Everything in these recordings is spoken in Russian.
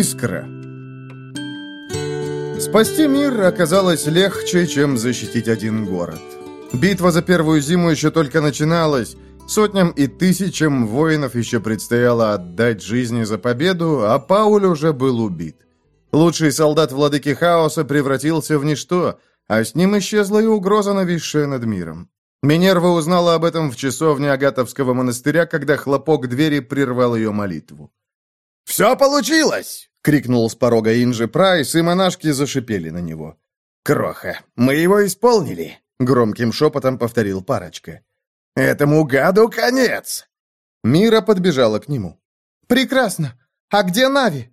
Искра. Спасти мир оказалось легче, чем защитить один город. Битва за первую зиму еще только начиналась. Сотням и тысячам воинов еще предстояло отдать жизни за победу, а Пауль уже был убит. Лучший солдат владыки хаоса превратился в ничто, а с ним исчезла и угроза, нависшая над миром. Минерва узнала об этом в часовне Агатовского монастыря, когда хлопок двери прервал ее молитву. «Все получилось!» — крикнул с порога Инжи Прайс, и монашки зашипели на него. «Кроха, мы его исполнили!» — громким шепотом повторил парочка. «Этому гаду конец!» Мира подбежала к нему. «Прекрасно! А где Нави?»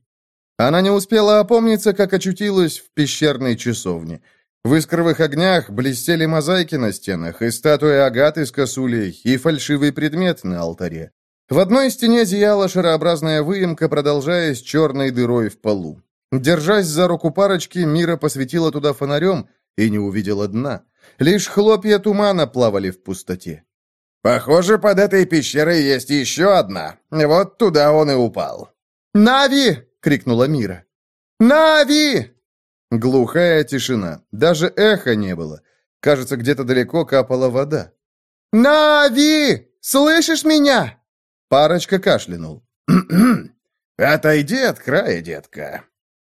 Она не успела опомниться, как очутилась в пещерной часовне — в искровых огнях блестели мозаики на стенах, и статуя Агаты с косулей, и фальшивый предмет на алтаре. В одной стене зияла шарообразная выемка, продолжаясь черной дырой в полу. Держась за руку парочки, Мира посветила туда фонарем и не увидела дна. Лишь хлопья тумана плавали в пустоте. «Похоже, под этой пещерой есть еще одна. Вот туда он и упал». «Нави!» — крикнула Мира. «Нави!» Глухая тишина. Даже эха не было. Кажется, где-то далеко капала вода. «Нави! Слышишь меня?» Парочка кашлянул. «Отойди от края, детка».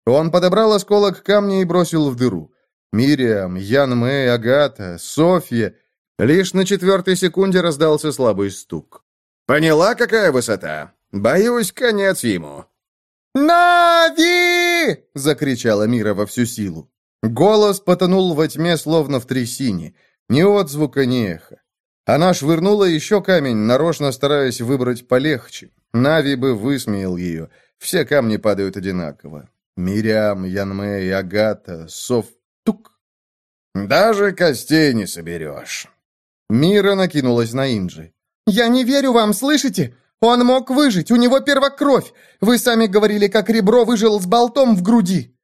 Он подобрал осколок камня и бросил в дыру. Мириам, Ян Мэй, Агата, Софья. Лишь на четвертой секунде раздался слабый стук. «Поняла, какая высота? Боюсь, конец ему». «Нави!» — закричала Мира во всю силу. Голос потонул во тьме, словно в трясине. Ни отзвука, ни эхо. Она швырнула еще камень, нарочно стараясь выбрать полегче. Нави бы высмеял ее. Все камни падают одинаково. Мириам, Янмей, Агата, Соф... Тук. «Даже костей не соберешь». Мира накинулась на Инджи. «Я не верю вам, слышите? Он мог выжить, у него первокровь. Вы сами говорили, как ребро выжил с болтом в груди».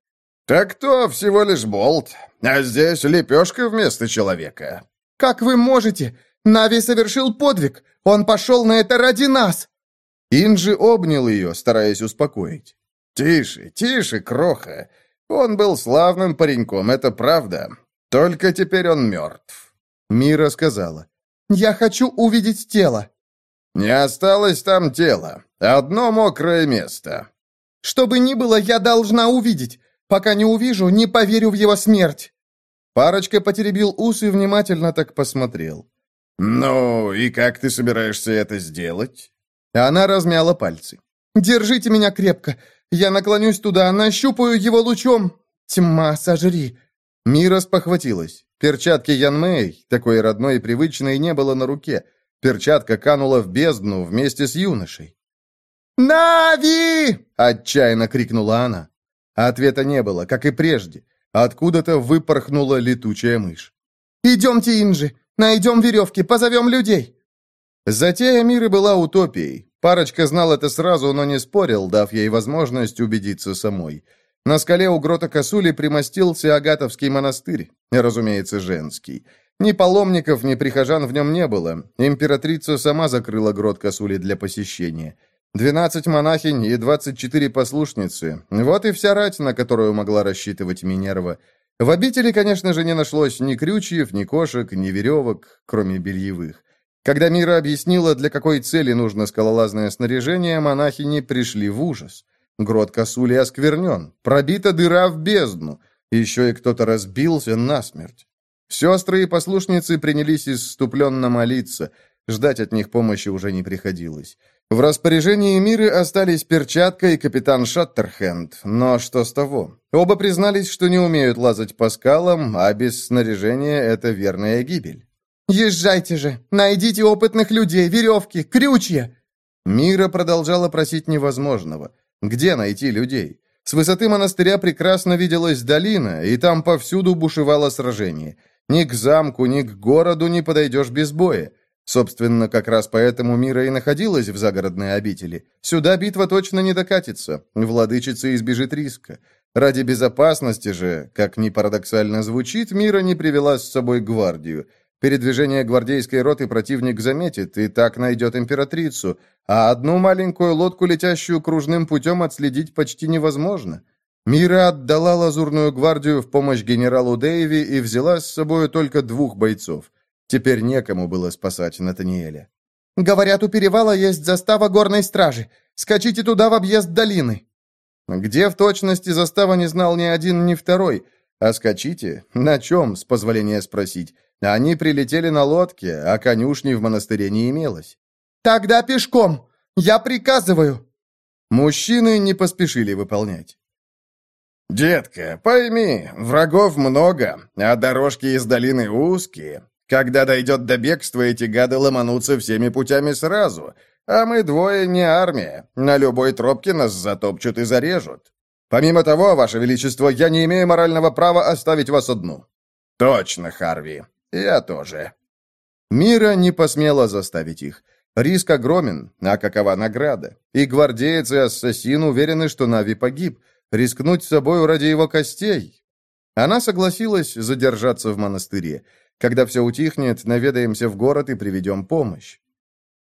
«Так то всего лишь болт, а здесь лепешка вместо человека». «Как вы можете? Нави совершил подвиг. Он пошел на это ради нас». Инджи обнял ее, стараясь успокоить. «Тише, тише, кроха. Он был славным пареньком, это правда. Только теперь он мертв». Мира сказала. «Я хочу увидеть тело». «Не осталось там тела. Одно мокрое место». «Что бы ни было, я должна увидеть. Пока не увижу, не поверю в его смерть». Парочка потеребил ус и внимательно так посмотрел. «Ну, и как ты собираешься это сделать?» Она размяла пальцы. «Держите меня крепко. Я наклонюсь туда, нащупаю его лучом. Тьма, сожри». Мира спохватилась. Перчатки Янмэй, такой родной и привычной, не было на руке. Перчатка канула в бездну вместе с юношей. «Нави!» — отчаянно крикнула она. Ответа не было, как и прежде. Откуда-то выпорхнула летучая мышь. «Идемте, Инжи, найдем веревки, позовем людей». Затея мира была утопией. Парочка знал это сразу, но не спорил, дав ей возможность убедиться самой. На скале у грота Косули примостился Агатовский монастырь, разумеется, женский. Ни паломников, ни прихожан в нем не было. Императрица сама закрыла грот Косули для посещения. Двенадцать монахинь и двадцать четыре послушницы. Вот и вся рать, на которую могла рассчитывать Минерва. В обители, конечно же, не нашлось ни крючьев, ни кошек, ни веревок, кроме бельевых. Когда Мира объяснила, для какой цели нужно скалолазное снаряжение, монахини пришли в ужас. Грот Косули осквернен, пробита дыра в бездну, еще и кто-то разбился насмерть. Сестры и послушницы принялись иступленно молиться. Ждать от них помощи уже не приходилось. В распоряжении Миры остались перчатка и капитан Шаттерхенд, но что с того? Оба признались, что не умеют лазать по скалам, а без снаряжения это верная гибель. «Езжайте же! Найдите опытных людей, веревки, крючья!» Мира продолжала просить невозможного. Где найти людей? С высоты монастыря прекрасно виделась долина, и там повсюду бушевало сражение. Ни к замку, ни к городу не подойдешь без боя. Собственно, как раз поэтому Мира и находилась в загородной обители. Сюда битва точно не докатится, владычица избежит риска. Ради безопасности же, как ни парадоксально звучит, Мира не привела с собой гвардию. Передвижение гвардейской роты противник заметит и так найдет императрицу, а одну маленькую лодку, летящую кружным путем, отследить почти невозможно. Мира отдала Лазурную гвардию в помощь генералу Дэйви и взяла с собой только двух бойцов. Теперь некому было спасать Натаниэля. «Говорят, у перевала есть застава горной стражи. Скачите туда в объезд долины». Где в точности застава не знал ни один, ни второй. А скачите? На чем, с позволения спросить? Они прилетели на лодке, а конюшни в монастыре не имелось. «Тогда пешком! Я приказываю!» Мужчины не поспешили выполнять. «Детка, пойми, врагов много, а дорожки из долины узкие. Когда дойдет до бегства, эти гады ломанутся всеми путями сразу, а мы двое не армия. На любой тропке нас затопчут и зарежут. Помимо того, Ваше Величество, я не имею морального права оставить вас одну». «Точно, Харви. Я тоже». Мира не посмела заставить их. Риск огромен, а какова награда? И гвардеец, и ассасин уверены, что Нави погиб. Рискнуть собою ради его костей? Она согласилась задержаться в монастыре. Когда все утихнет, наведаемся в город и приведем помощь.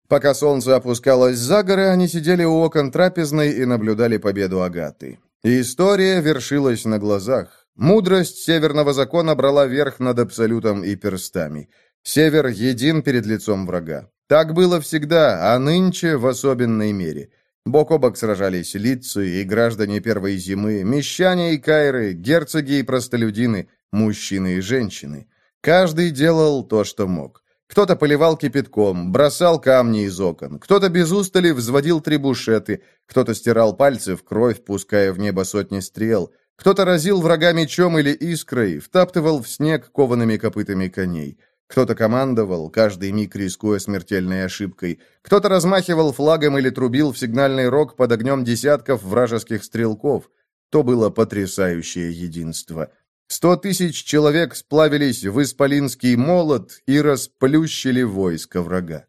Пока солнце опускалось за горы, они сидели у окон трапезной и наблюдали победу Агаты. история вершилась на глазах. Мудрость северного закона брала верх над абсолютом и перстами. Север един перед лицом врага. Так было всегда, а нынче в особенной мере. Бок о бок сражались лицы и граждане первой зимы, мещане и кайры, герцоги и простолюдины, мужчины и женщины. Каждый делал то, что мог. Кто-то поливал кипятком, бросал камни из окон, кто-то без устали взводил трибушеты, кто-то стирал пальцы в кровь, пуская в небо сотни стрел, кто-то разил врага мечом или искрой, втаптывал в снег коваными копытами коней. Кто-то командовал, каждый миг рискуя смертельной ошибкой. Кто-то размахивал флагом или трубил в сигнальный рог под огнем десятков вражеских стрелков. То было потрясающее единство. Сто тысяч человек сплавились в Исполинский молот и расплющили войско врага.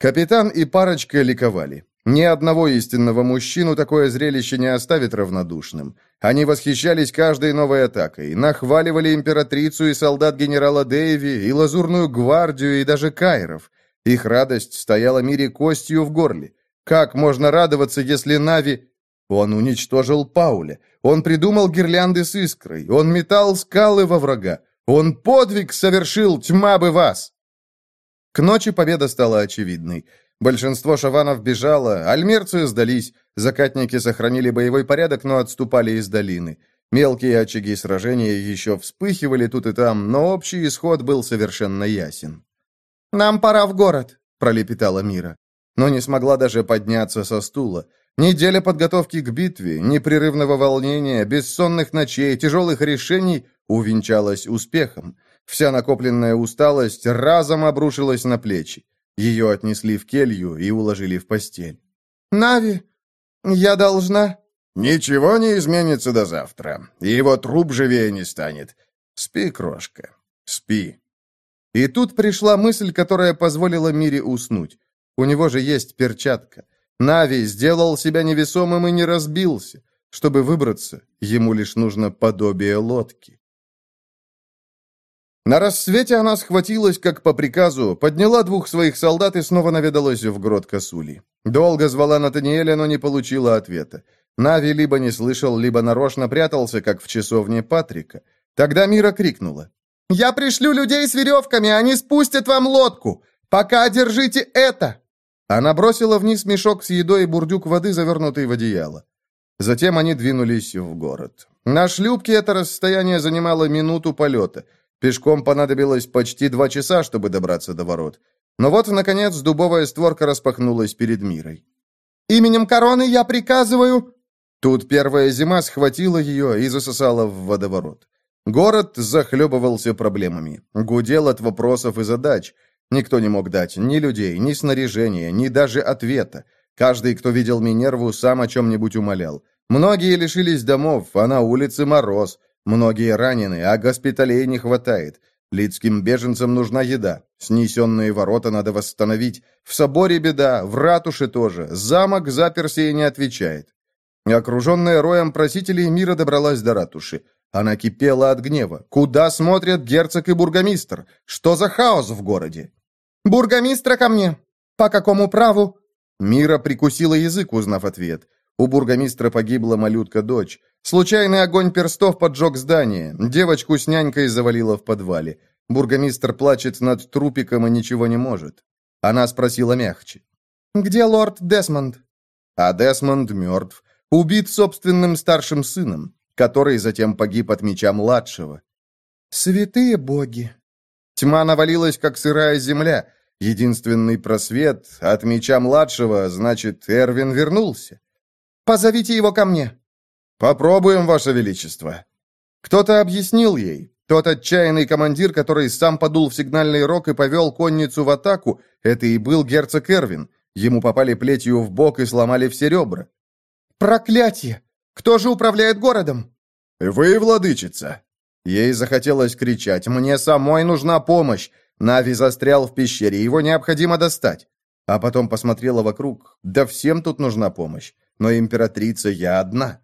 Капитан и парочка ликовали. Ни одного истинного мужчину такое зрелище не оставит равнодушным. Они восхищались каждой новой атакой, нахваливали императрицу и солдат генерала Дэйви, и лазурную гвардию, и даже кайров. Их радость стояла мире костью в горле. Как можно радоваться, если Нави он уничтожил Пауля. Он придумал гирлянды с искрой. Он метал скалы во врага. Он подвиг совершил, тьма бы вас! К ночи победа стала очевидной. Большинство шаванов бежало, альмерцы сдались, закатники сохранили боевой порядок, но отступали из долины. Мелкие очаги сражения еще вспыхивали тут и там, но общий исход был совершенно ясен. «Нам пора в город», — пролепетала Мира. Но не смогла даже подняться со стула. Неделя подготовки к битве, непрерывного волнения, бессонных ночей, тяжелых решений увенчалась успехом. Вся накопленная усталость разом обрушилась на плечи. Ее отнесли в келью и уложили в постель. «Нави, я должна...» «Ничего не изменится до завтра. Его труп живее не станет. Спи, крошка, спи». И тут пришла мысль, которая позволила Мире уснуть. У него же есть перчатка. Нави сделал себя невесомым и не разбился. Чтобы выбраться, ему лишь нужно подобие лодки. На рассвете она схватилась, как по приказу, подняла двух своих солдат и снова наведалась в грот Косули. Долго звала Натаниэля, но не получила ответа. Нави либо не слышал, либо нарочно прятался, как в часовне Патрика. Тогда Мира крикнула. «Я пришлю людей с веревками, они спустят вам лодку! Пока держите это!» Она бросила вниз мешок с едой и бурдюк воды, завернутый в одеяло. Затем они двинулись в город. На шлюпке это расстояние занимало минуту полета. Пешком понадобилось почти два часа, чтобы добраться до ворот. Но вот, наконец, дубовая створка распахнулась перед мирой. «Именем короны я приказываю...» Тут первая зима схватила ее и засосала в водоворот. Город захлебывался проблемами, гудел от вопросов и задач – Никто не мог дать ни людей, ни снаряжения, ни даже ответа. Каждый, кто видел Минерву, сам о чем-нибудь умолял. Многие лишились домов, а на улице мороз. Многие ранены, а госпиталей не хватает. Лидским беженцам нужна еда. Снесенные ворота надо восстановить. В соборе беда, в ратуше тоже. Замок заперся и не отвечает. Окруженная роем просителей, Мира добралась до ратуши. Она кипела от гнева. Куда смотрят герцог и бургомистр? Что за хаос в городе? «Бургомистра ко мне! По какому праву?» Мира прикусила язык, узнав ответ. У бургомистра погибла малютка-дочь. Случайный огонь перстов поджег здание. Девочку с нянькой завалило в подвале. Бургомистр плачет над трупиком и ничего не может. Она спросила мягче. «Где лорд Десмонд?» А Десмонд мертв. Убит собственным старшим сыном, который затем погиб от меча младшего. «Святые боги!» Тьма навалилась, как сырая земля. Единственный просвет от меча младшего, значит, Эрвин вернулся. «Позовите его ко мне!» «Попробуем, Ваше Величество!» Кто-то объяснил ей. Тот отчаянный командир, который сам подул в сигнальный рог и повел конницу в атаку, это и был герцог Эрвин. Ему попали плетью в бок и сломали все ребра. «Проклятие! Кто же управляет городом?» «Вы, владычица!» Ей захотелось кричать. «Мне самой нужна помощь!» Нави застрял в пещере, его необходимо достать. А потом посмотрела вокруг. Да всем тут нужна помощь. Но императрица я одна.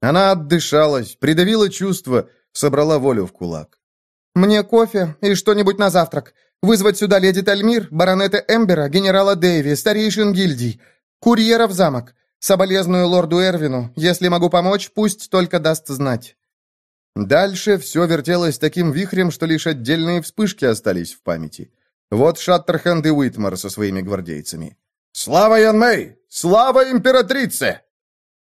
Она отдышалась, придавила чувства, собрала волю в кулак. «Мне кофе и что-нибудь на завтрак. Вызвать сюда леди Тальмир, баронета Эмбера, генерала Дэйви, старейшин гильдий, курьера в замок. Соболезную лорду Эрвину. Если могу помочь, пусть только даст знать». Дальше все вертелось таким вихрем, что лишь отдельные вспышки остались в памяти. Вот Шаттерхенд и Уитмар со своими гвардейцами. «Слава Янмэй! Слава императрице!»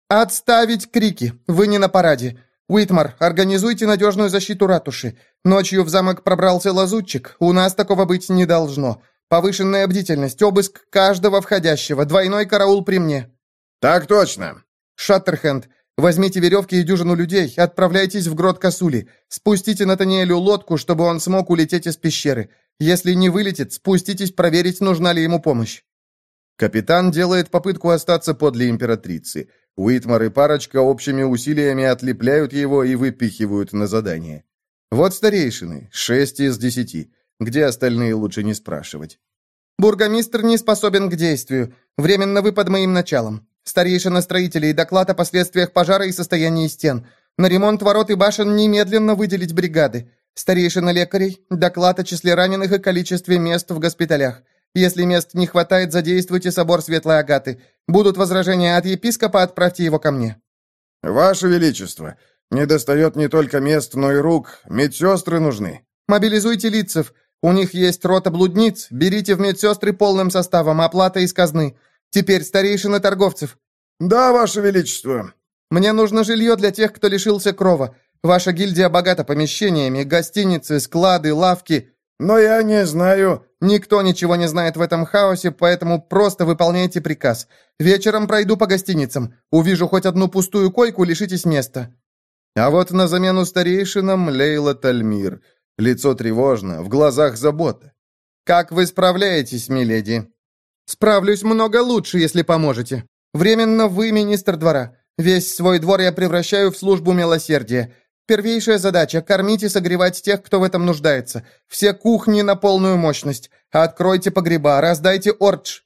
«Отставить крики! Вы не на параде! Уитмар, организуйте надежную защиту ратуши. Ночью в замок пробрался лазутчик. У нас такого быть не должно. Повышенная бдительность, обыск каждого входящего, двойной караул при мне». «Так точно!» «Шаттерхенд, возьмите веревки и дюжину людей, отправляйтесь в грот Касули. Спустите Натаниэлю лодку, чтобы он смог улететь из пещеры. Если не вылетит, спуститесь проверить, нужна ли ему помощь». Капитан делает попытку остаться подле императрицы. Уитмар и парочка общими усилиями отлепляют его и выпихивают на задание. Вот старейшины, шесть из десяти. Где остальные, лучше не спрашивать. «Бургомистр не способен к действию. Временно вы под моим началом. Старейшина строителей, доклад о последствиях пожара и состоянии стен. На ремонт ворот и башен немедленно выделить бригады. Старейшина лекарей, доклад о числе раненых и количестве мест в госпиталях. Если мест не хватает, задействуйте собор Светлой Агаты. Будут возражения от епископа, отправьте его ко мне». «Ваше Величество, не достает не только мест, но и рук. Медсестры нужны». «Мобилизуйте лицев. У них есть рота блудниц. Берите в медсестры полным составом, оплата из казны. Теперь старейшина торговцев». «Да, Ваше Величество». «Мне нужно жилье для тех, кто лишился крова. Ваша гильдия богата помещениями, гостиницы, склады, лавки». «Но я не знаю...» «Никто ничего не знает в этом хаосе, поэтому просто выполняйте приказ. Вечером пройду по гостиницам. Увижу хоть одну пустую койку, лишитесь места». А вот на замену старейшинам Лейла Тальмир. Лицо тревожно, в глазах забота. «Как вы справляетесь, миледи?» «Справлюсь много лучше, если поможете. Временно вы министр двора. Весь свой двор я превращаю в службу милосердия. Первейшая задача – кормить и согревать тех, кто в этом нуждается. Все кухни на полную мощность. Откройте погреба, раздайте ордж».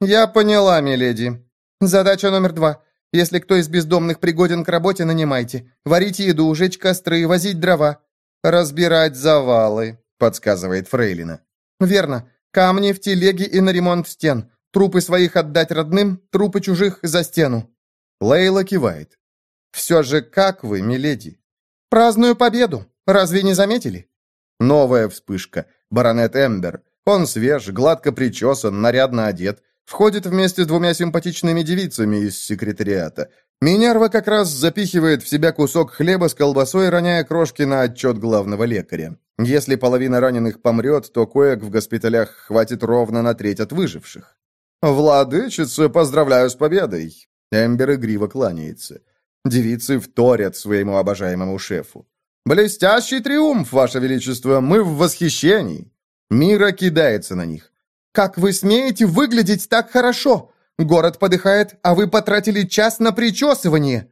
«Я поняла, миледи. Задача номер два. Если кто из бездомных пригоден к работе, нанимайте. Варите еду, жечь костры, возить дрова. Разбирать завалы», – подсказывает Фрейлина. «Верно. Камни в телеге и на ремонт стен. Трупы своих отдать родным, трупы чужих за стену». Лейла кивает. «Все же как вы, миледи?» «Праздную победу! Разве не заметили?» Новая вспышка. Баронет Эмбер. Он свеж, гладко причесан, нарядно одет. Входит вместе с двумя симпатичными девицами из секретариата. Минерва как раз запихивает в себя кусок хлеба с колбасой, роняя крошки на отчет главного лекаря. Если половина раненых помрет, то коек в госпиталях хватит ровно на треть от выживших. «Владычица, поздравляю с победой!» Эмбер игриво кланяется. Девицы вторят своему обожаемому шефу. «Блестящий триумф, Ваше Величество! Мы в восхищении!» Мира кидается на них. «Как вы смеете выглядеть так хорошо? Город подыхает, а вы потратили час на причесывание!»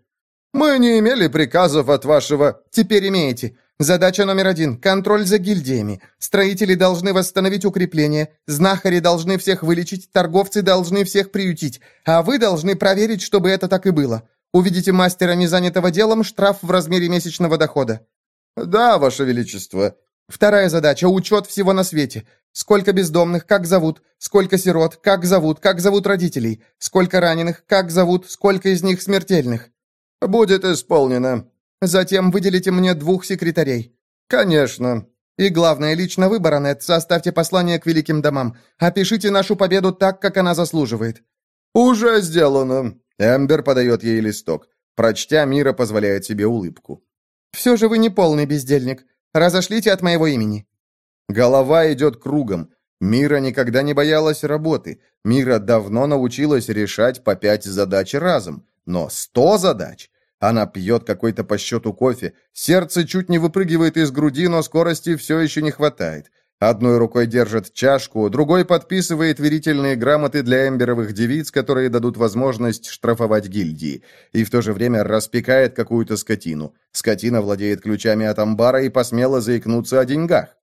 «Мы не имели приказов от вашего...» «Теперь имеете. Задача номер один – контроль за гильдиями. Строители должны восстановить укрепления, знахари должны всех вылечить, торговцы должны всех приютить, а вы должны проверить, чтобы это так и было. Увидите мастера, не занятого делом, штраф в размере месячного дохода». «Да, Ваше Величество». «Вторая задача – учет всего на свете. Сколько бездомных, как зовут, сколько сирот, как зовут, как зовут родителей, сколько раненых, как зовут, сколько из них смертельных». «Будет исполнено». «Затем выделите мне двух секретарей». «Конечно». «И главное, лично вы, баронет, составьте послание к великим домам. Опишите нашу победу так, как она заслуживает». «Уже сделано». Эмбер подает ей листок. Прочтя, Мира позволяет себе улыбку. «Все же вы не полный бездельник. Разошлите от моего имени». Голова идет кругом. Мира никогда не боялась работы. Мира давно научилась решать по пять задач разом. Но сто задач? Она пьет какой-то по счету кофе. Сердце чуть не выпрыгивает из груди, но скорости все еще не хватает. Одной рукой держит чашку, другой подписывает верительные грамоты для эмберовых девиц, которые дадут возможность штрафовать гильдии, и в то же время распекает какую-то скотину. Скотина владеет ключами от амбара и посмела заикнуться о деньгах.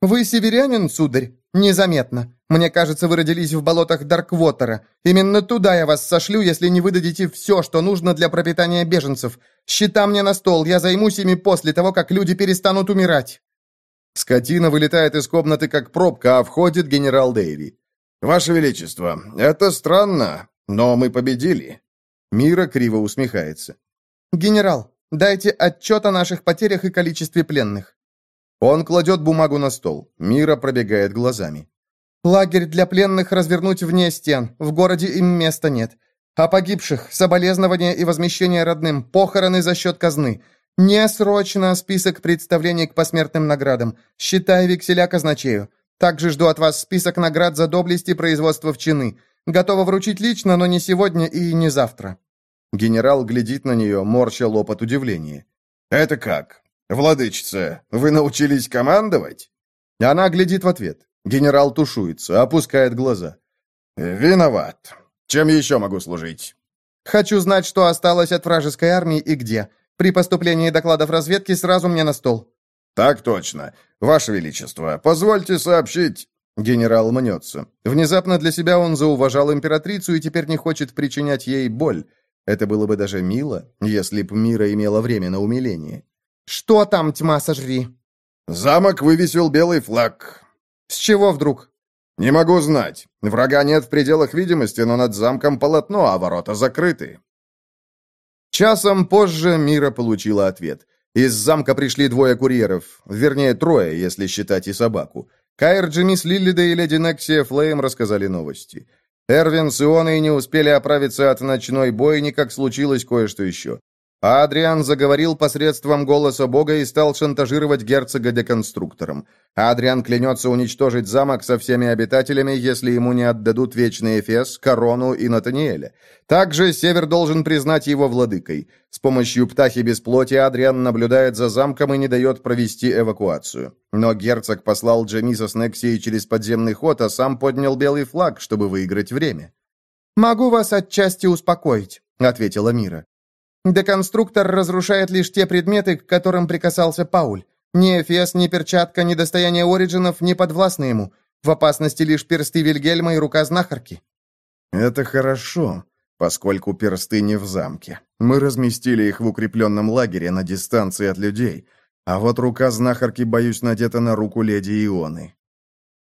«Вы северянин, сударь? Незаметно. Мне кажется, вы родились в болотах Дарквотера. Именно туда я вас сошлю, если не выдадите все, что нужно для пропитания беженцев. Счета мне на стол, я займусь ими после того, как люди перестанут умирать». Скотина вылетает из комнаты как пробка, а входит генерал Дэйви. «Ваше Величество, это странно, но мы победили». Мира криво усмехается. «Генерал, дайте отчет о наших потерях и количестве пленных». Он кладет бумагу на стол. Мира пробегает глазами. «Лагерь для пленных развернуть вне стен. В городе им места нет. О погибших, соболезнования и возмещение родным, похороны за счет казны. Не срочно список представлений к посмертным наградам. Считай векселя казначею. Также жду от вас список наград за доблесть и производство в чины. Готова вручить лично, но не сегодня и не завтра». Генерал глядит на нее, морща лоб от удивления. «Это как? «Владычица, вы научились командовать?» Она глядит в ответ. Генерал тушуется, опускает глаза. «Виноват. Чем еще могу служить?» «Хочу знать, что осталось от вражеской армии и где. При поступлении докладов разведки сразу мне на стол». «Так точно. Ваше Величество, позвольте сообщить...» Генерал мнется. Внезапно для себя он зауважал императрицу и теперь не хочет причинять ей боль. Это было бы даже мило, если б Мира имела время на умиление. «Что там, тьма, сожри?» «Замок вывесил белый флаг». «С чего вдруг?» «Не могу знать. Врага нет в пределах видимости, но над замком полотно, а ворота закрыты». Часом позже Мира получила ответ. Из замка пришли двое курьеров, вернее, трое, если считать и собаку. Кайр, Джимис Лиллида и леди Нексия Флейм рассказали новости. Эрвин с Ионой не успели оправиться от ночной бойни, как случилось кое-что еще. А Адриан заговорил посредством голоса Бога и стал шантажировать герцога деконструктором. Адриан клянется уничтожить замок со всеми обитателями, если ему не отдадут Вечный Эфес, Корону и Натаниэля. Также Север должен признать его владыкой. С помощью птахи без плоти Адриан наблюдает за замком и не дает провести эвакуацию. Но герцог послал Джемиса с Нексией через подземный ход, а сам поднял белый флаг, чтобы выиграть время. «Могу вас отчасти успокоить», — ответила Мира. Деконструктор разрушает лишь те предметы, к которым прикасался Пауль. Ни Эфес, ни перчатка, ни достояние Ориджинов не подвластны ему. В опасности лишь персты Вильгельма и рука знахарки». «Это хорошо, поскольку персты не в замке. Мы разместили их в укрепленном лагере на дистанции от людей, а вот рука знахарки, боюсь, надета на руку леди Ионы».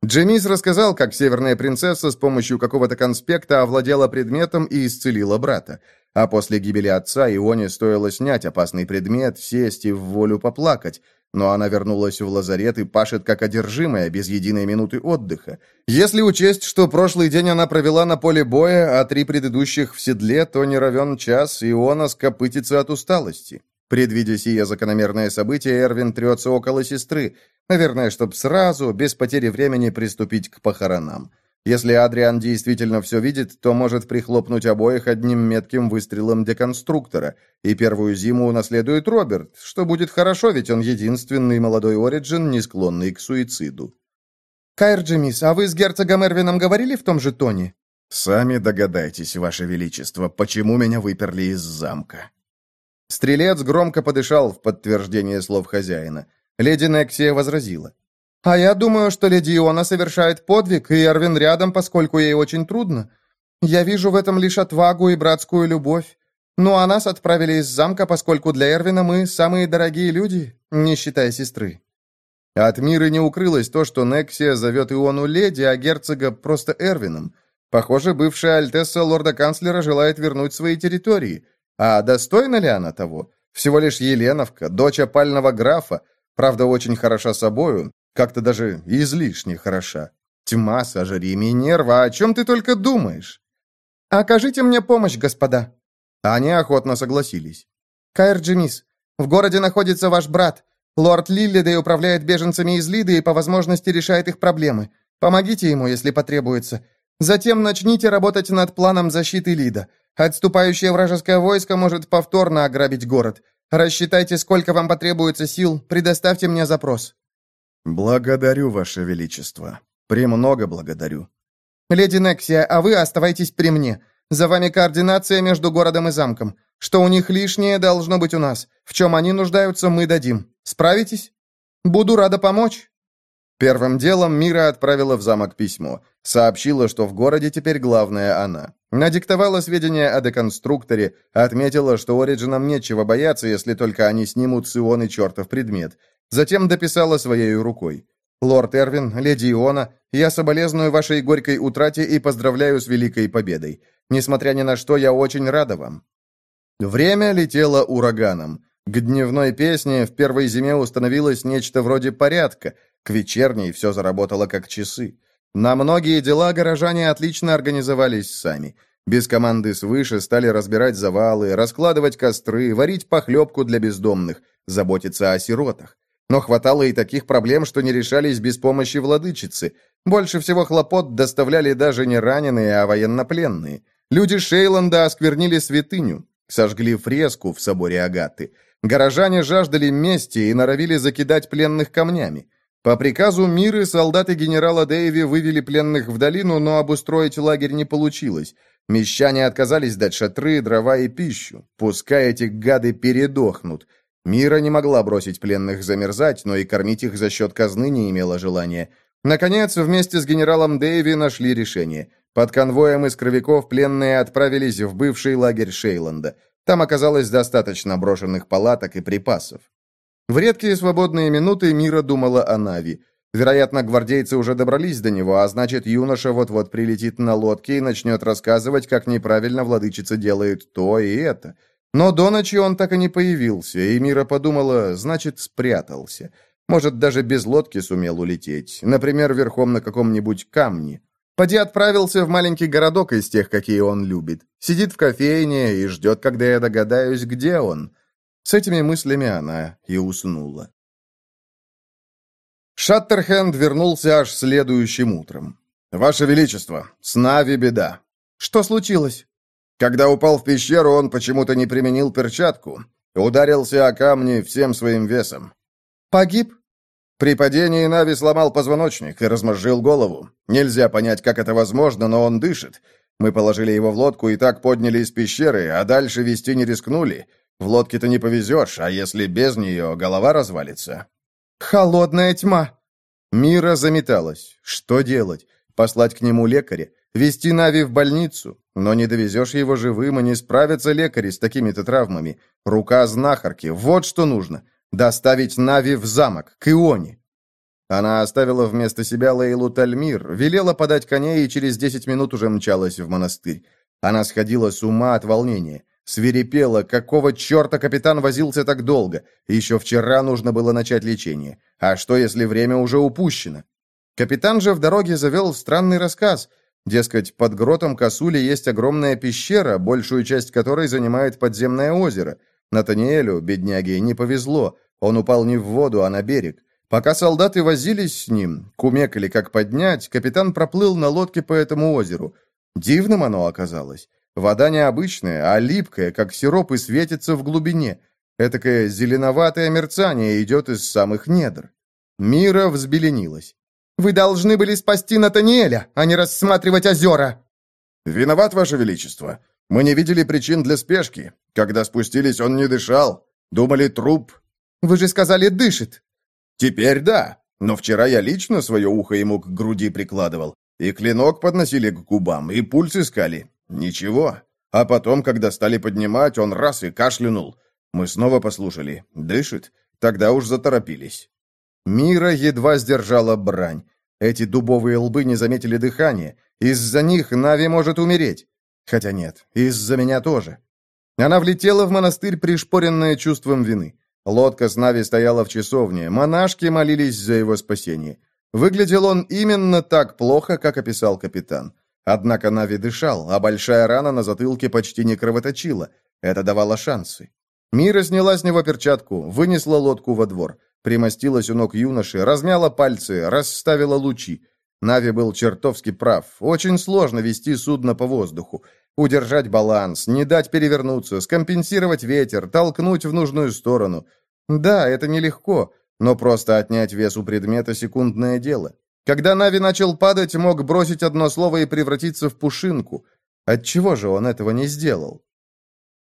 Джемис рассказал, как северная принцесса с помощью какого-то конспекта овладела предметом и исцелила брата. А после гибели отца Ионе стоило снять опасный предмет, сесть и в волю поплакать, но она вернулась в лазарет и пашет как одержимая, без единой минуты отдыха. Если учесть, что прошлый день она провела на поле боя, а три предыдущих в седле, то не равен час, Иона скопытится от усталости. Предвидя сие закономерное событие, Эрвин трется около сестры, наверное, чтобы сразу, без потери времени, приступить к похоронам. Если Адриан действительно все видит, то может прихлопнуть обоих одним метким выстрелом деконструктора, и первую зиму унаследует Роберт, что будет хорошо, ведь он единственный молодой Ориджин, не склонный к суициду. «Кайр Джемис, а вы с герцогом Эрвином говорили в том же тоне?» «Сами догадайтесь, Ваше Величество, почему меня выперли из замка». Стрелец громко подышал в подтверждение слов хозяина. Леди Нексия возразила. А я думаю, что леди Иона совершает подвиг, и Эрвин рядом, поскольку ей очень трудно. Я вижу в этом лишь отвагу и братскую любовь. Ну, а нас отправили из замка, поскольку для Эрвина мы самые дорогие люди, не считая сестры». От мира не укрылось то, что Нексия зовет Иону леди, а герцога просто Эрвином. Похоже, бывшая альтесса лорда-канцлера желает вернуть свои территории. А достойна ли она того? Всего лишь Еленовка, дочь опального графа, правда, очень хороша собою, как-то даже излишне хороша. Тьма, сожри нерва, о чем ты только думаешь? «Окажите мне помощь, господа!» Они охотно согласились. «Каэр Джимис, в городе находится ваш брат. Лорд Лиллидей управляет беженцами из Лиды и по возможности решает их проблемы. Помогите ему, если потребуется. Затем начните работать над планом защиты Лида. Отступающее вражеское войско может повторно ограбить город. Рассчитайте, сколько вам потребуется сил, предоставьте мне запрос». «Благодарю, Ваше Величество. Премного благодарю». «Леди Нексия, а вы оставайтесь при мне. За вами координация между городом и замком. Что у них лишнее, должно быть у нас. В чем они нуждаются, мы дадим. Справитесь? Буду рада помочь». Первым делом Мира отправила в замок письмо. Сообщила, что в городе теперь главная она. Надиктовала сведения о деконструкторе, отметила, что Ориджинам нечего бояться, если только они снимут с Ионы чертов предмет. Затем дописала своей рукой. «Лорд Эрвин, леди Иона, я соболезную вашей горькой утрате и поздравляю с великой победой. Несмотря ни на что, я очень рада вам». Время летело ураганом. К дневной песне в первой зиме установилось нечто вроде порядка, к вечерней все заработало как часы. На многие дела горожане отлично организовались сами. Без команды свыше стали разбирать завалы, раскладывать костры, варить похлебку для бездомных, заботиться о сиротах. Но хватало и таких проблем, что не решались без помощи владычицы. Больше всего хлопот доставляли даже не раненые, а военнопленные. Люди Шейланда осквернили святыню, сожгли фреску в соборе Агаты. Горожане жаждали мести и норовили закидать пленных камнями. По приказу Миры солдаты генерала Дэйви вывели пленных в долину, но обустроить лагерь не получилось. Мещане отказались дать шатры, дрова и пищу. Пускай эти гады передохнут. Мира не могла бросить пленных замерзать, но и кормить их за счет казны не имела желания. Наконец, вместе с генералом Дэйви нашли решение. Под конвоем из кровяков пленные отправились в бывший лагерь Шейланда. Там оказалось достаточно брошенных палаток и припасов. В редкие свободные минуты Мира думала о Нави. Вероятно, гвардейцы уже добрались до него, а значит, юноша вот-вот прилетит на лодке и начнет рассказывать, как неправильно владычица делает то и это. Но до ночи он так и не появился, и Мира подумала, значит, спрятался. Может, даже без лодки сумел улететь, например, верхом на каком-нибудь камне. Поди отправился в маленький городок из тех, какие он любит. Сидит в кофейне и ждет, когда я догадаюсь, где он. С этими мыслями она и уснула. Шаттерхенд вернулся аж следующим утром. «Ваше Величество, с Нави беда». «Что случилось?» Когда упал в пещеру, он почему-то не применил перчатку. Ударился о камни всем своим весом. «Погиб?» При падении Нави сломал позвоночник и размозжил голову. Нельзя понять, как это возможно, но он дышит. Мы положили его в лодку и так подняли из пещеры, а дальше вести не рискнули. В лодке-то не повезешь, а если без нее, голова развалится». «Холодная тьма!» Мира заметалась. Что делать? Послать к нему лекаря? Вести Нави в больницу? Но не довезешь его живым, и не справятся лекари с такими-то травмами. Рука знахарки. Вот что нужно. Доставить Нави в замок, к Ионе. Она оставила вместо себя Лейлу Тальмир, велела подать коней и через десять минут уже мчалась в монастырь. Она сходила с ума от волнения. Свирепела, какого черта капитан возился так долго? Еще вчера нужно было начать лечение. А что, если время уже упущено? Капитан же в дороге завел странный рассказ. Дескать, под гротом Косули есть огромная пещера, большую часть которой занимает подземное озеро. Натаниэлю, бедняге, не повезло. Он упал не в воду, а на берег. Пока солдаты возились с ним, кумекали, как поднять, капитан проплыл на лодке по этому озеру. Дивным оно оказалось. Вода не обычная, а липкая, как сироп, и светится в глубине. Этакое зеленоватое мерцание идет из самых недр. Мира взбеленилась. «Вы должны были спасти Натаниэля, а не рассматривать озера!» «Виноват, Ваше Величество. Мы не видели причин для спешки. Когда спустились, он не дышал. Думали, труп». «Вы же сказали, дышит». «Теперь да. Но вчера я лично свое ухо ему к груди прикладывал. И клинок подносили к губам, и пульс искали. Ничего. А потом, когда стали поднимать, он раз и кашлянул. Мы снова послушали. Дышит. Тогда уж заторопились. Мира едва сдержала брань. Эти дубовые лбы не заметили дыхания. Из-за них Нави может умереть. Хотя нет, из-за меня тоже. Она влетела в монастырь, пришпоренная чувством вины. Лодка с Нави стояла в часовне, монашки молились за его спасение. Выглядел он именно так плохо, как описал капитан. Однако Нави дышал, а большая рана на затылке почти не кровоточила. Это давало шансы. Мира сняла с него перчатку, вынесла лодку во двор, примостилась у ног юноши, размяла пальцы, расставила лучи. Нави был чертовски прав. Очень сложно вести судно по воздуху. Удержать баланс, не дать перевернуться, скомпенсировать ветер, толкнуть в нужную сторону. Да, это нелегко, но просто отнять вес у предмета – секундное дело. Когда Нави начал падать, мог бросить одно слово и превратиться в пушинку. Отчего же он этого не сделал?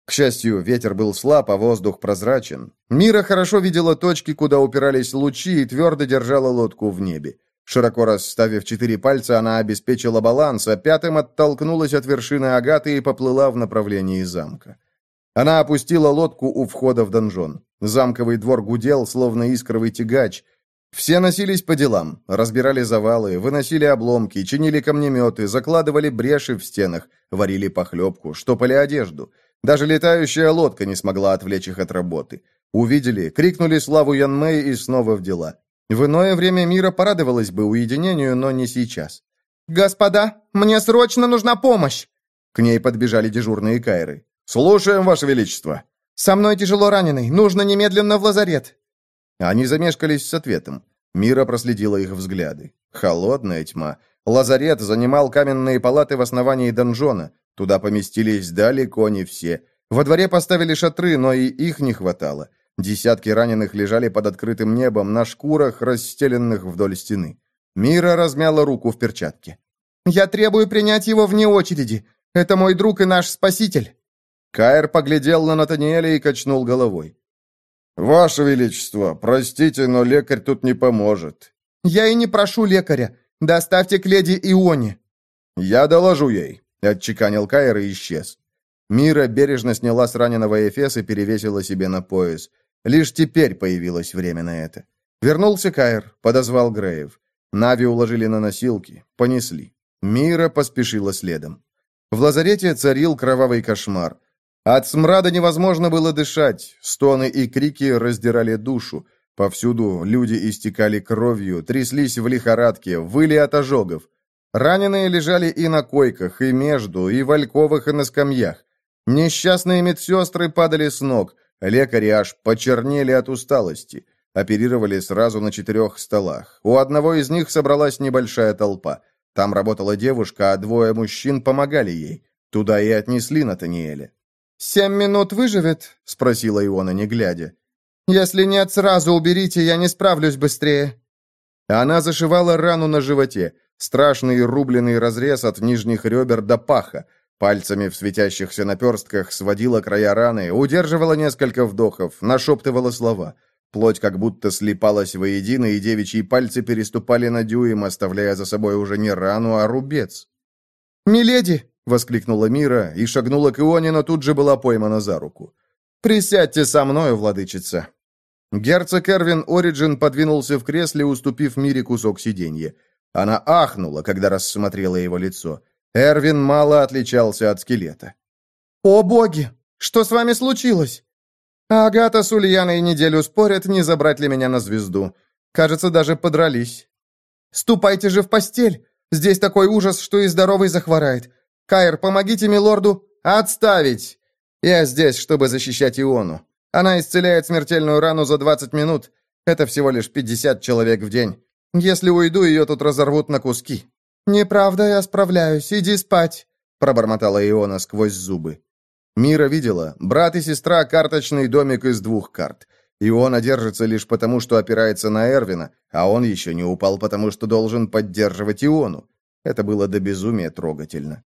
К счастью, ветер был слаб, а воздух прозрачен. Мира хорошо видела точки, куда упирались лучи, и твердо держала лодку в небе. Широко расставив четыре пальца, она обеспечила баланс, а пятым оттолкнулась от вершины агаты и поплыла в направлении замка. Она опустила лодку у входа в донжон. Замковый двор гудел, словно искровый тягач. Все носились по делам, разбирали завалы, выносили обломки, чинили камнеметы, закладывали бреши в стенах, варили похлебку, штопали одежду. Даже летающая лодка не смогла отвлечь их от работы. Увидели, крикнули славу Янмэй и снова в дела. В иное время мира порадовалась бы уединению, но не сейчас. «Господа, мне срочно нужна помощь!» К ней подбежали дежурные кайры. «Слушаем, Ваше Величество!» «Со мной тяжело раненый. Нужно немедленно в лазарет!» Они замешкались с ответом. Мира проследила их взгляды. Холодная тьма. Лазарет занимал каменные палаты в основании донжона. Туда поместились далеко не все. Во дворе поставили шатры, но и их не хватало. Десятки раненых лежали под открытым небом на шкурах, расстеленных вдоль стены. Мира размяла руку в перчатке. «Я требую принять его вне очереди. Это мой друг и наш спаситель». Каир поглядел на Натаниэля и качнул головой. «Ваше Величество, простите, но лекарь тут не поможет». «Я и не прошу лекаря. Доставьте к леди Ионе». «Я доложу ей», — отчеканил Каир и исчез. Мира бережно сняла с раненого Эфес и перевесила себе на пояс. Лишь теперь появилось время на это. Вернулся Кайр, подозвал Греев. Нави уложили на носилки, понесли. Мира поспешила следом. В лазарете царил кровавый кошмар. От смрада невозможно было дышать, стоны и крики раздирали душу. Повсюду люди истекали кровью, тряслись в лихорадке, выли от ожогов. Раненые лежали и на койках, и между, и в альковых, и на скамьях. Несчастные медсестры падали с ног, Лекари аж почернели от усталости. Оперировали сразу на четырех столах. У одного из них собралась небольшая толпа. Там работала девушка, а двое мужчин помогали ей. Туда и отнесли Натаниэля. «Семь минут выживет?» — спросила Иона, не глядя. «Если нет, сразу уберите, я не справлюсь быстрее». Она зашивала рану на животе, страшный рубленый разрез от нижних ребер до паха, Пальцами в светящихся наперстках сводила края раны, удерживала несколько вдохов, нашептывала слова. Плоть как будто слипалась воедино, и девичьи пальцы переступали на дюйм, оставляя за собой уже не рану, а рубец. «Миледи!» — воскликнула Мира и шагнула к Ионе, но тут же была поймана за руку. «Присядьте со мною, владычица!» Герцог Эрвин Ориджин подвинулся в кресле, уступив Мире кусок сиденья. Она ахнула, когда рассмотрела его лицо. Эрвин мало отличался от скелета. «О боги! Что с вами случилось?» Агата с Ульяной неделю спорят, не забрать ли меня на звезду. Кажется, даже подрались. «Ступайте же в постель! Здесь такой ужас, что и здоровый захворает. Кайр, помогите милорду отставить! Я здесь, чтобы защищать Иону. Она исцеляет смертельную рану за 20 минут. Это всего лишь 50 человек в день. Если уйду, ее тут разорвут на куски. «Неправда, я справляюсь. Иди спать», — пробормотала Иона сквозь зубы. Мира видела. Брат и сестра — карточный домик из двух карт. Иона держится лишь потому, что опирается на Эрвина, а он еще не упал, потому что должен поддерживать Иону. Это было до безумия трогательно.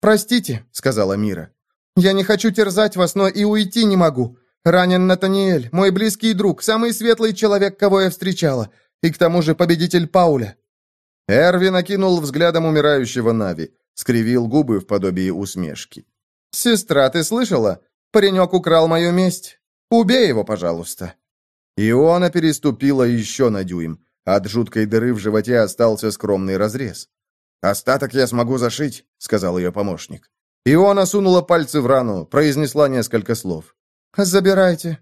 «Простите», — сказала Мира. «Я не хочу терзать вас, но и уйти не могу. Ранен Натаниэль, мой близкий друг, самый светлый человек, кого я встречала, и к тому же победитель Пауля. Эрвин окинул взглядом умирающего Нави, скривил губы в подобии усмешки. «Сестра, ты слышала? Паренек украл мою месть. Убей его, пожалуйста». Иона переступила еще на дюйм. От жуткой дыры в животе остался скромный разрез. «Остаток я смогу зашить», — сказал ее помощник. Иона сунула пальцы в рану, произнесла несколько слов. «Забирайте».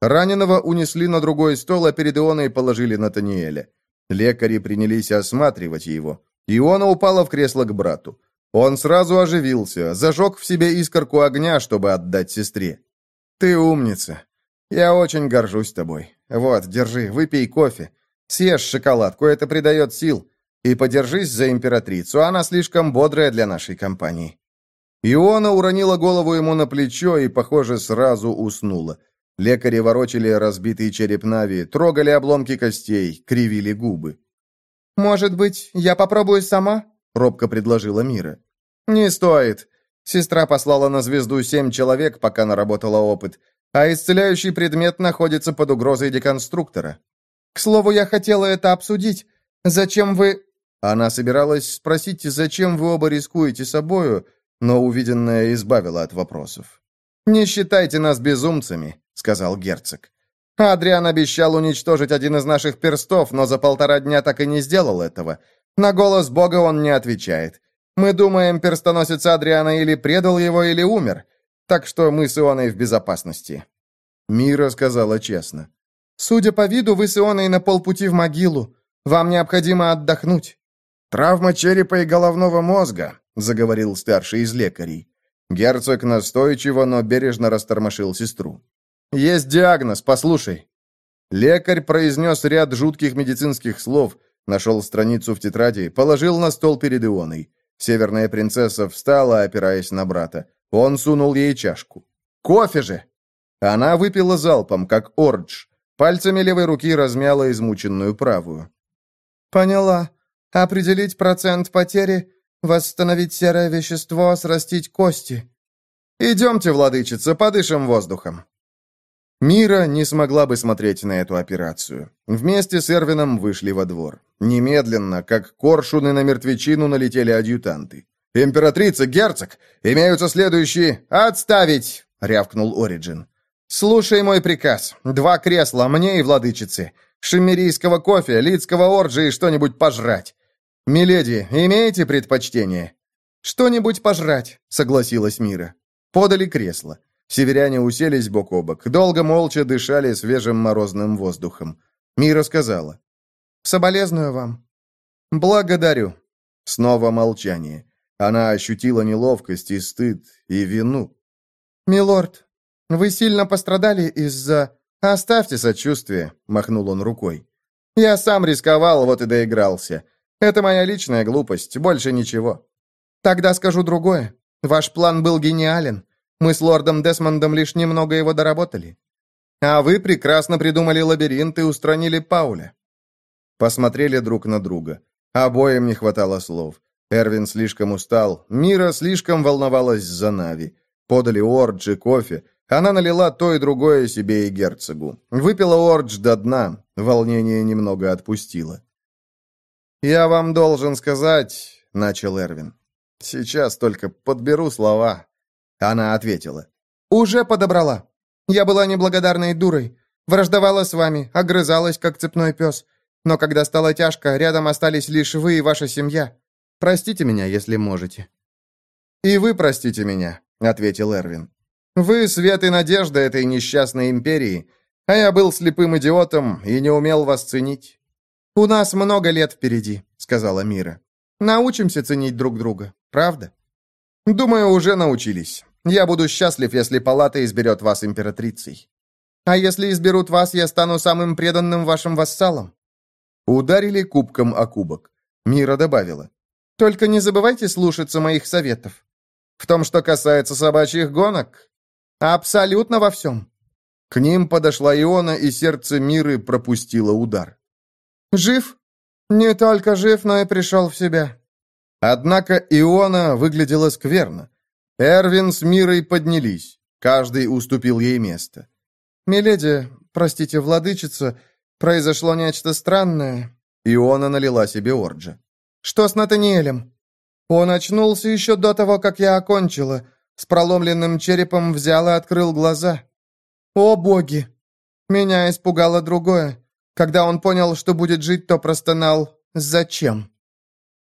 Раненого унесли на другой стол, а перед Ионой положили Натаниэля. Лекари принялись осматривать его. Иона упала в кресло к брату. Он сразу оживился, зажег в себе искорку огня, чтобы отдать сестре. «Ты умница. Я очень горжусь тобой. Вот, держи, выпей кофе. Съешь шоколадку, это придает сил. И подержись за императрицу, она слишком бодрая для нашей компании». Иона уронила голову ему на плечо и, похоже, сразу уснула. Лекари ворочали разбитый череп Нави, трогали обломки костей, кривили губы. «Может быть, я попробую сама?» — робко предложила Мира. «Не стоит. Сестра послала на звезду семь человек, пока наработала опыт, а исцеляющий предмет находится под угрозой деконструктора. К слову, я хотела это обсудить. Зачем вы...» Она собиралась спросить, зачем вы оба рискуете собою, но увиденное избавило от вопросов. «Не считайте нас безумцами», — сказал герцог. «Адриан обещал уничтожить один из наших перстов, но за полтора дня так и не сделал этого. На голос Бога он не отвечает. Мы думаем, перстоносец Адриана или предал его, или умер. Так что мы с Ионой в безопасности». Мира сказала честно. «Судя по виду, вы с Ионой на полпути в могилу. Вам необходимо отдохнуть». «Травма черепа и головного мозга», — заговорил старший из лекарей. Герцог настойчиво, но бережно растормошил сестру. «Есть диагноз, послушай». Лекарь произнес ряд жутких медицинских слов — Нашел страницу в тетради, положил на стол перед Ионой. Северная принцесса встала, опираясь на брата. Он сунул ей чашку. «Кофе же!» Она выпила залпом, как ордж. Пальцами левой руки размяла измученную правую. «Поняла. Определить процент потери, восстановить серое вещество, срастить кости. Идемте, владычица, подышим воздухом». Мира не смогла бы смотреть на эту операцию. Вместе с Эрвином вышли во двор. Немедленно, как коршуны на мертвечину, налетели адъютанты. «Императрица, герцог! Имеются следующие...» «Отставить!» — рявкнул Ориджин. «Слушай мой приказ. Два кресла, мне и владычице. Шиммерийского кофе, лидского орджи и что-нибудь пожрать. Миледи, имеете предпочтение?» «Что-нибудь пожрать», — согласилась Мира. Подали кресло. Северяне уселись бок о бок, долго молча дышали свежим морозным воздухом. Мира сказала. «Соболезную вам». «Благодарю». Снова молчание. Она ощутила неловкость и стыд, и вину. «Милорд, вы сильно пострадали из-за...» «Оставьте сочувствие», — махнул он рукой. «Я сам рисковал, вот и доигрался. Это моя личная глупость, больше ничего». «Тогда скажу другое. Ваш план был гениален. Мы с лордом Десмондом лишь немного его доработали. А вы прекрасно придумали лабиринт и устранили Пауля». Посмотрели друг на друга. Обоим не хватало слов. Эрвин слишком устал, Мира слишком волновалась за Нави. Подали ордж и кофе. Она налила то и другое себе и герцогу. Выпила ордж до дна, волнение немного отпустило. «Я вам должен сказать», — начал Эрвин. «Сейчас только подберу слова». Она ответила. «Уже подобрала. Я была неблагодарной дурой. Враждовала с вами, огрызалась, как цепной пес. Но когда стало тяжко, рядом остались лишь вы и ваша семья. Простите меня, если можете». «И вы простите меня», — ответил Эрвин. «Вы свет и надежда этой несчастной империи, а я был слепым идиотом и не умел вас ценить». «У нас много лет впереди», — сказала Мира. «Научимся ценить друг друга, правда?» «Думаю, уже научились. Я буду счастлив, если палата изберет вас императрицей. А если изберут вас, я стану самым преданным вашим вассалом». Ударили кубком о кубок. Мира добавила. «Только не забывайте слушаться моих советов. В том, что касается собачьих гонок, абсолютно во всем». К ним подошла Иона, и сердце Миры пропустило удар. «Жив? Не только жив, но и пришел в себя». Однако Иона выглядела скверно. Эрвин с Мирой поднялись. Каждый уступил ей место. «Миледи, простите, владычица, произошло нечто странное». Иона налила себе орджа. «Что с Натаниэлем?» «Он очнулся еще до того, как я окончила. с проломленным черепом взял и открыл глаза. О, боги! Меня испугало другое. Когда он понял, что будет жить, то простонал «Зачем?».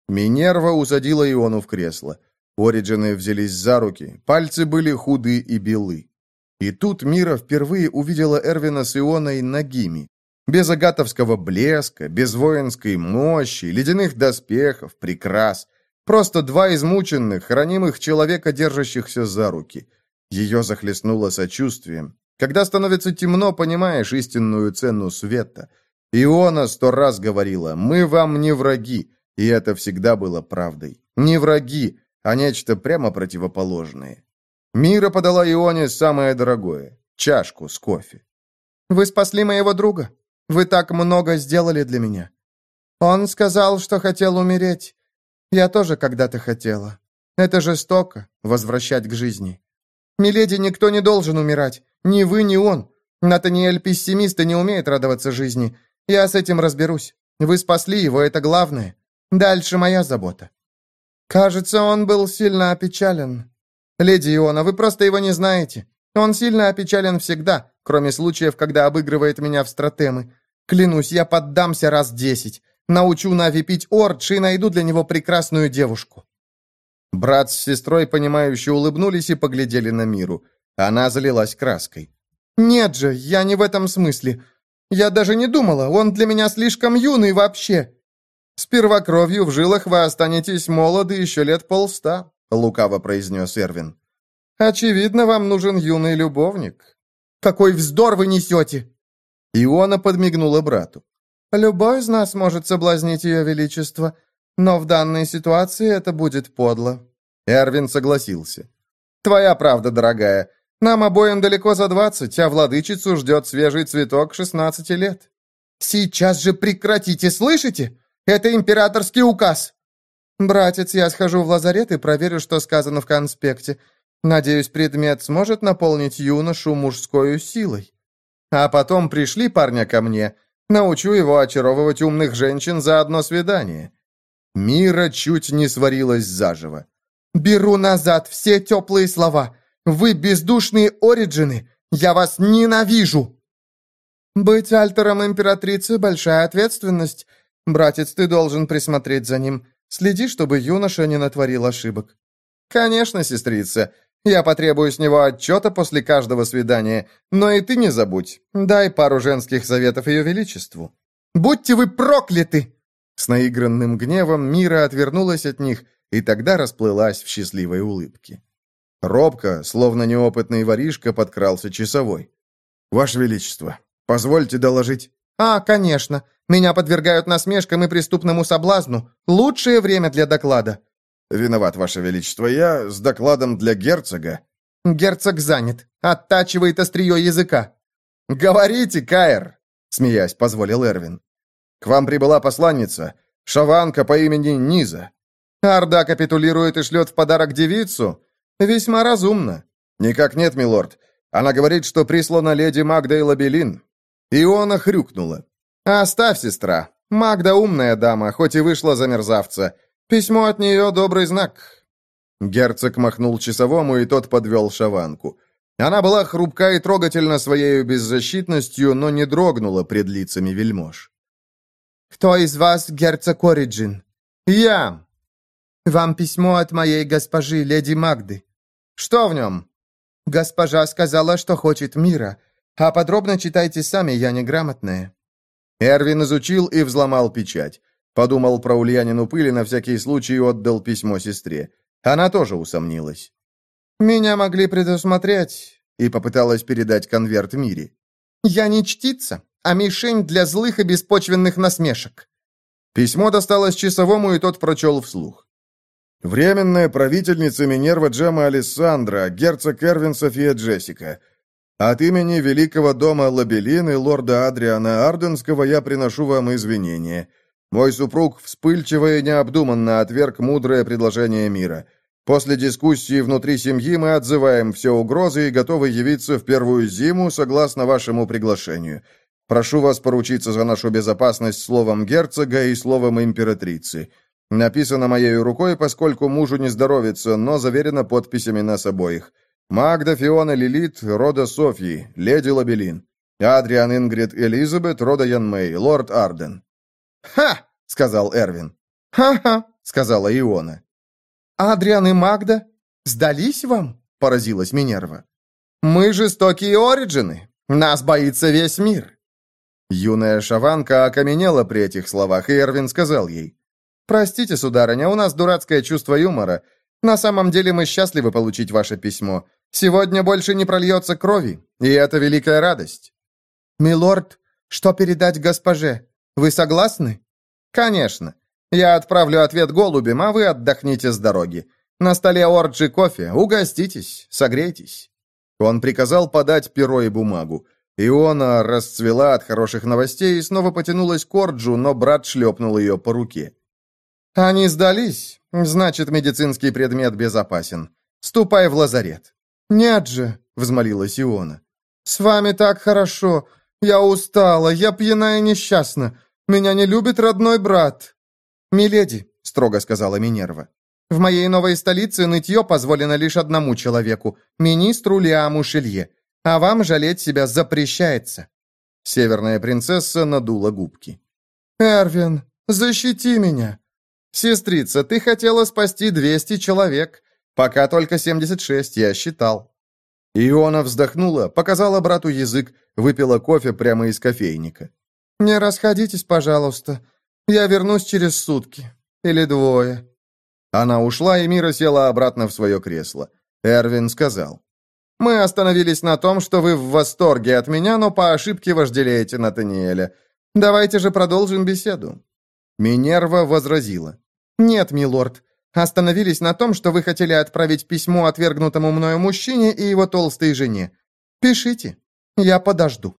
Минерва усадила Иону в кресло. Ориджины взялись за руки, пальцы были худы и белы. И тут Мира впервые увидела Эрвина с Ионой нагими. Без агатовского блеска, без воинской мощи, ледяных доспехов, прикрас. Просто два измученных, ранимых человека, держащихся за руки. Ее захлестнуло сочувствием. Когда становится темно, понимаешь истинную цену света. Иона сто раз говорила, мы вам не враги, и это всегда было правдой. Не враги, а нечто прямо противоположное. Мира подала Ионе самое дорогое — чашку с кофе. «Вы спасли моего друга. Вы так много сделали для меня. Он сказал, что хотел умереть. Я тоже когда-то хотела. Это жестоко — возвращать к жизни. Миледи, никто не должен умирать. Ни вы, ни он. Натаниэль пессимист и не умеет радоваться жизни. Я с этим разберусь. Вы спасли его, это главное. Дальше моя забота. Кажется, он был сильно опечален. Леди Иона, вы просто его не знаете. Он сильно опечален всегда, кроме случаев, когда обыгрывает меня в стратемы. Клянусь, я поддамся раз десять. Научу Нави пить ордж и найду для него прекрасную девушку». Брат с сестрой, понимающе улыбнулись и поглядели на миру. Она залилась краской. «Нет же, я не в этом смысле. Я даже не думала, он для меня слишком юный вообще. С первокровью в жилах вы останетесь молоды еще лет полста», — лукаво произнес Эрвин. «Очевидно, вам нужен юный любовник». «Какой вздор вы несете!» Иона подмигнула брату. «Любой из нас может соблазнить ее величество, но в данной ситуации это будет подло». Эрвин согласился. «Твоя правда, дорогая. Нам обоим далеко за двадцать, а владычицу ждет свежий цветок шестнадцати лет». «Сейчас же прекратите, слышите? Это императорский указ!» «Братец, я схожу в лазарет и проверю, что сказано в конспекте. Надеюсь, предмет сможет наполнить юношу мужской силой. А потом пришли парня ко мне. Научу его очаровывать умных женщин за одно свидание». Мира чуть не сварилась заживо. «Беру назад все теплые слова. Вы бездушные ориджины. Я вас ненавижу!» «Быть альтером императрицы — большая ответственность. Братец, ты должен присмотреть за ним. Следи, чтобы юноша не натворил ошибок». «Конечно, сестрица. Я потребую с него отчета после каждого свидания. Но и ты не забудь. Дай пару женских советов ее величеству». «Будьте вы прокляты!» С наигранным гневом Мира отвернулась от них и тогда расплылась в счастливой улыбке. Робко, словно неопытный воришка, подкрался часовой. «Ваше Величество, позвольте доложить». «А, конечно. Меня подвергают насмешкам и преступному соблазну. Лучшее время для доклада». «Виноват, Ваше Величество. Я с докладом для герцога». «Герцог занят. Оттачивает острие языка». «Говорите, Каэр!» — смеясь, позволил Эрвин. «К вам прибыла посланница, шаванка по имени Низа. Орда капитулирует и шлет в подарок девицу? Весьма разумно». «Никак нет, милорд. Она говорит, что прислана леди Магда и Лабелин». Иона хрюкнула. «Оставь, сестра. Магда умная дама, хоть и вышла за мерзавца. Письмо от нее добрый знак». Герцог махнул часовому, и тот подвел шаванку. Она была хрупка и трогательна своей беззащитностью, но не дрогнула пред лицами вельмож. «Кто из вас герцог Ориджин?» «Я!» «Вам письмо от моей госпожи, леди Магды». «Что в нем?» «Госпожа сказала, что хочет мира, а подробно читайте сами, я неграмотная». Эрвин изучил и взломал печать. Подумал про Ульянину пыли, на всякий случай отдал письмо сестре. Она тоже усомнилась. «Меня могли предусмотреть», и попыталась передать конверт Мире. «Я не чтица, а мишень для злых и беспочвенных насмешек». Письмо досталось часовому, и тот прочел вслух. «Временная правительница Минерва Джема Алессандра, герцог Эрвин София Джессика». От имени великого дома Лабелин и лорда Адриана Арденского я приношу вам извинения. Мой супруг вспыльчиво и необдуманно отверг мудрое предложение мира. После дискуссии внутри семьи мы отзываем все угрозы и готовы явиться в первую зиму согласно вашему приглашению. Прошу вас поручиться за нашу безопасность словом герцога и словом императрицы. Написано моей рукой, поскольку мужу не здоровится, но заверено подписями нас обоих. Магда Фиона Лилит, рода Софьи, леди Лабелин. Адриан Ингрид Элизабет, рода Янмей, лорд Арден. «Ха!» — сказал Эрвин. «Ха-ха!» — сказала Иона. «Адриан и Магда сдались вам?» — поразилась Минерва. «Мы жестокие Ориджины. Нас боится весь мир». Юная шаванка окаменела при этих словах, и Эрвин сказал ей. «Простите, сударыня, у нас дурацкое чувство юмора. На самом деле мы счастливы получить ваше письмо. Сегодня больше не прольется крови, и это великая радость». «Милорд, что передать госпоже? Вы согласны?» «Конечно. Я отправлю ответ голубем, а вы отдохните с дороги. На столе орджи кофе. Угоститесь, согрейтесь». Он приказал подать перо и бумагу. Иона расцвела от хороших новостей и снова потянулась к Орджу, но брат шлепнул ее по руке. «Они сдались. Значит, медицинский предмет безопасен. Ступай в лазарет». «Нет же», — взмолилась Иона. «С вами так хорошо. Я устала, я пьяна и несчастна. Меня не любит родной брат». «Миледи», — строго сказала Минерва, «в моей новой столице нытье позволено лишь одному человеку, министру Лиаму Шелье, а вам жалеть себя запрещается». Северная принцесса надула губки. «Эрвин, защити меня!» «Сестрица, ты хотела спасти 200 человек. Пока только 76, я считал». Иона вздохнула, показала брату язык, выпила кофе прямо из кофейника. «Не расходитесь, пожалуйста. Я вернусь через сутки. Или двое». Она ушла, и Мира села обратно в свое кресло. Эрвин сказал. «Мы остановились на том, что вы в восторге от меня, но по ошибке вожделеете Натаниэля. Давайте же продолжим беседу». Минерва возразила. «Нет, милорд. Остановились на том, что вы хотели отправить письмо отвергнутому мною мужчине и его толстой жене. Пишите. Я подожду».